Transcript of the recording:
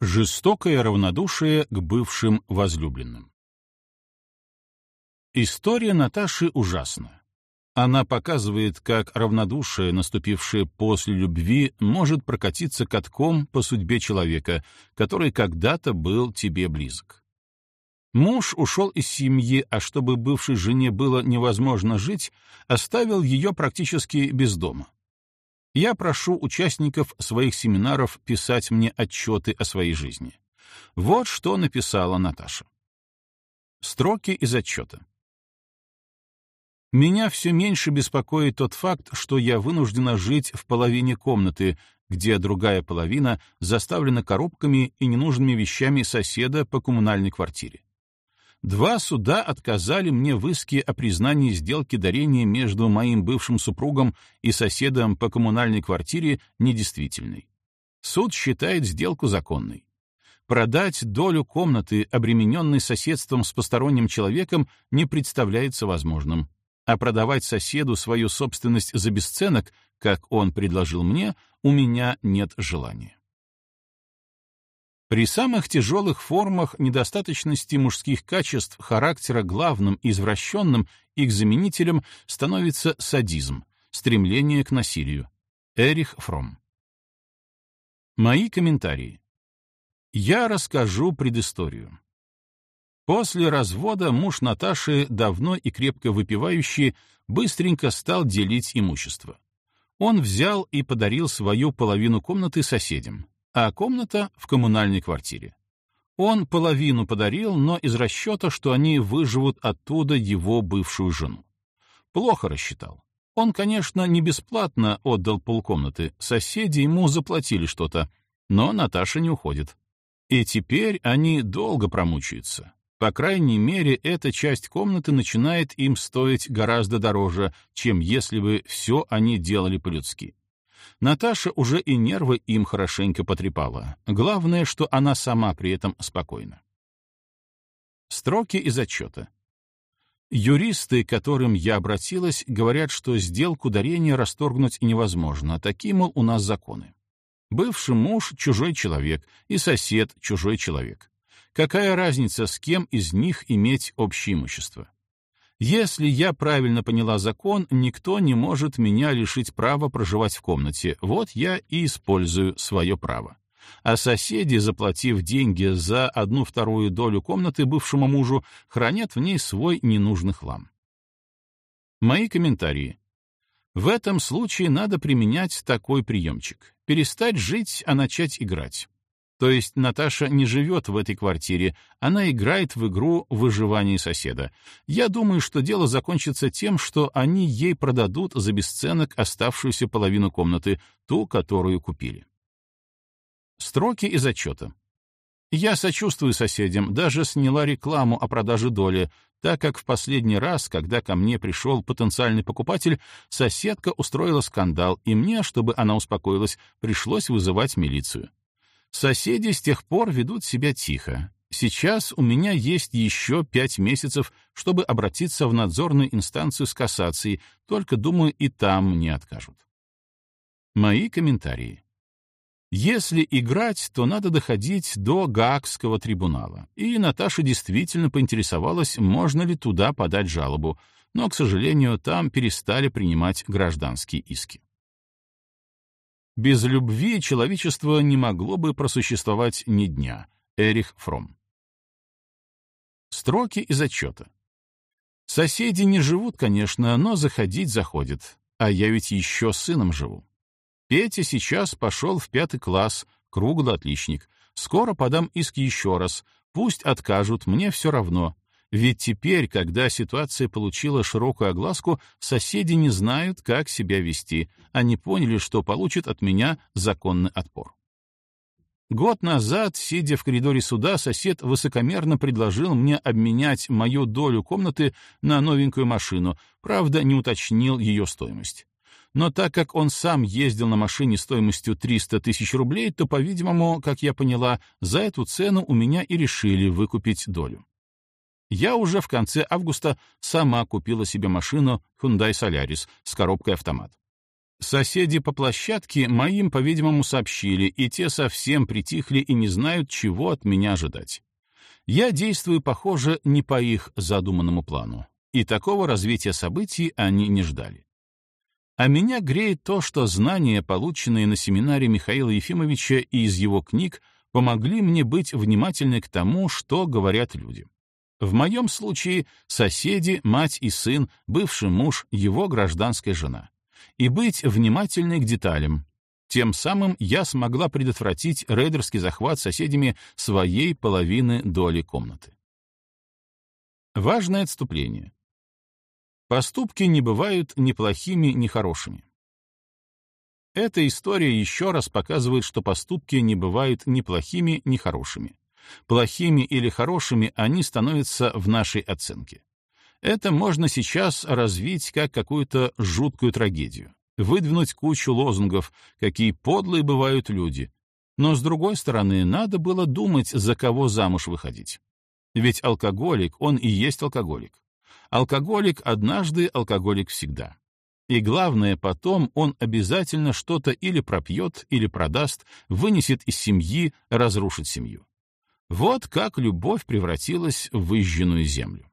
Жестокое равнодушие к бывшим возлюбленным. История Наташи ужасна. Она показывает, как равнодушие, наступившее после любви, может прокатиться катком по судьбе человека, который когда-то был тебе близок. Муж ушел из семьи, а чтобы бывшей жене было невозможно жить, оставил ее практически без дома. Я прошу участников своих семинаров писать мне отчеты о своей жизни. Вот что написала Наташа. Строки из отчета. Меня все меньше беспокоит тот факт, что я вынуждена жить в половине комнаты, где другая половина заставлена коробками и ненужными вещами соседа по коммунальной квартире. Два суда отказали мне в иске о признании сделки дарения между моим бывшим супругом и соседом по коммунальной квартире недействительной. Суд считает сделку законной. Продать долю комнаты, обремененной соседством с посторонним человеком, не представляется возможным, а продавать соседу свою собственность за бесценок, как он предложил мне, у меня нет желания. При самых тяжелых формах недостаточности мужских качеств характера главным извращенным их заменителем становится садизм, стремление к насилию. Эрих Фром. Мои комментарии. Я расскажу предысторию. После развода муж Наташи, давно и крепко выпивающий, быстренько стал делить имущество. Он взял и подарил свою половину комнаты соседям, а комната в коммунальной квартире. Он половину подарил, но из расчета, что они выживут оттуда его бывшую жену. Плохо рассчитал. Он, конечно, не бесплатно отдал полкомнаты, соседи ему заплатили что-то, но Наташа не уходит. И теперь они долго промучаются. По крайней мере, эта часть комнаты начинает им стоить гораздо дороже, чем если бы все они делали по-людски. Наташа уже и нервы им хорошенько потрепала. Главное, что она сама при этом спокойна. Строки из отчета. Юристы, к которым я обратилась, говорят, что сделку дарения расторгнуть невозможно, такие, мол, у нас законы. Бывший муж — чужой человек, и сосед — чужой человек. Какая разница, с кем из них иметь общее имущество? Если я правильно поняла закон, никто не может меня лишить права проживать в комнате. Вот я и использую свое право. А соседи, заплатив деньги за одну-вторую долю комнаты бывшему мужу, хранят в ней свой ненужный хлам. Мои комментарии. В этом случае надо применять такой приемчик. Перестать жить, а начать играть. То есть Наташа не живет в этой квартире, она играет в игру выживания соседа. Я думаю, что дело закончится тем, что они ей продадут за бесценок оставшуюся половину комнаты, ту, которую купили. Строки из отчета. Я сочувствую соседям, даже сняла рекламу о продаже доли, так как в последний раз, когда ко мне пришел потенциальный покупатель, соседка устроила скандал, и мне, чтобы она успокоилась, пришлось вызывать милицию. Соседи с тех пор ведут себя тихо. Сейчас у меня есть еще пять месяцев, чтобы обратиться в надзорную инстанцию с кассацией, только, думаю, и там мне откажут. Мои комментарии. Если играть, то надо доходить до Гаагского трибунала. И Наташа действительно поинтересовалась, можно ли туда подать жалобу, но, к сожалению, там перестали принимать гражданские иски. Без любви человечество не могло бы просуществовать ни дня. Эрих Фром. Строки из отчета. Соседи не живут, конечно, но заходить заходят. А я ведь еще с сыном живу. Петя сейчас пошел в пятый класс, круглый отличник. Скоро подам иск еще раз. Пусть откажут, мне все равно. Ведь теперь, когда ситуация получила широкую огласку, соседи не знают, как себя вести. Они поняли, что получат от меня законный отпор. Год назад, сидя в коридоре суда, сосед высокомерно предложил мне обменять мою долю комнаты на новенькую машину, правда, не уточнил ее стоимость. Но так как он сам ездил на машине стоимостью 300 тысяч рублей, то, по-видимому, как я поняла, за эту цену у меня и решили выкупить долю. Я уже в конце августа сама купила себе машину Hyundai Solaris с коробкой автомат. Соседи по площадке моим, по-видимому, сообщили, и те совсем притихли и не знают, чего от меня ожидать. Я действую, похоже, не по их задуманному плану, и такого развития событий они не ждали. А меня греет то, что знания, полученные на семинаре Михаила Ефимовича и из его книг, помогли мне быть внимательной к тому, что говорят люди. В моем случае соседи, мать и сын, бывший муж, его гражданская жена и быть внимательной к деталям. Тем самым я смогла предотвратить рейдерский захват соседями своей половины доли комнаты. Важное отступление. Поступки не бывают ни плохими, ни хорошими. Эта история еще раз показывает, что поступки не бывают ни плохими, ни хорошими. Плохими или хорошими они становятся в нашей оценке. Это можно сейчас развить как какую-то жуткую трагедию, выдвинуть кучу лозунгов, какие подлые бывают люди. Но, с другой стороны, надо было думать, за кого замуж выходить. Ведь алкоголик, он и есть алкоголик. Алкоголик однажды, алкоголик всегда. И главное, потом он обязательно что-то или пропьет, или продаст, вынесет из семьи, разрушит семью. Вот как любовь превратилась в выжженную землю.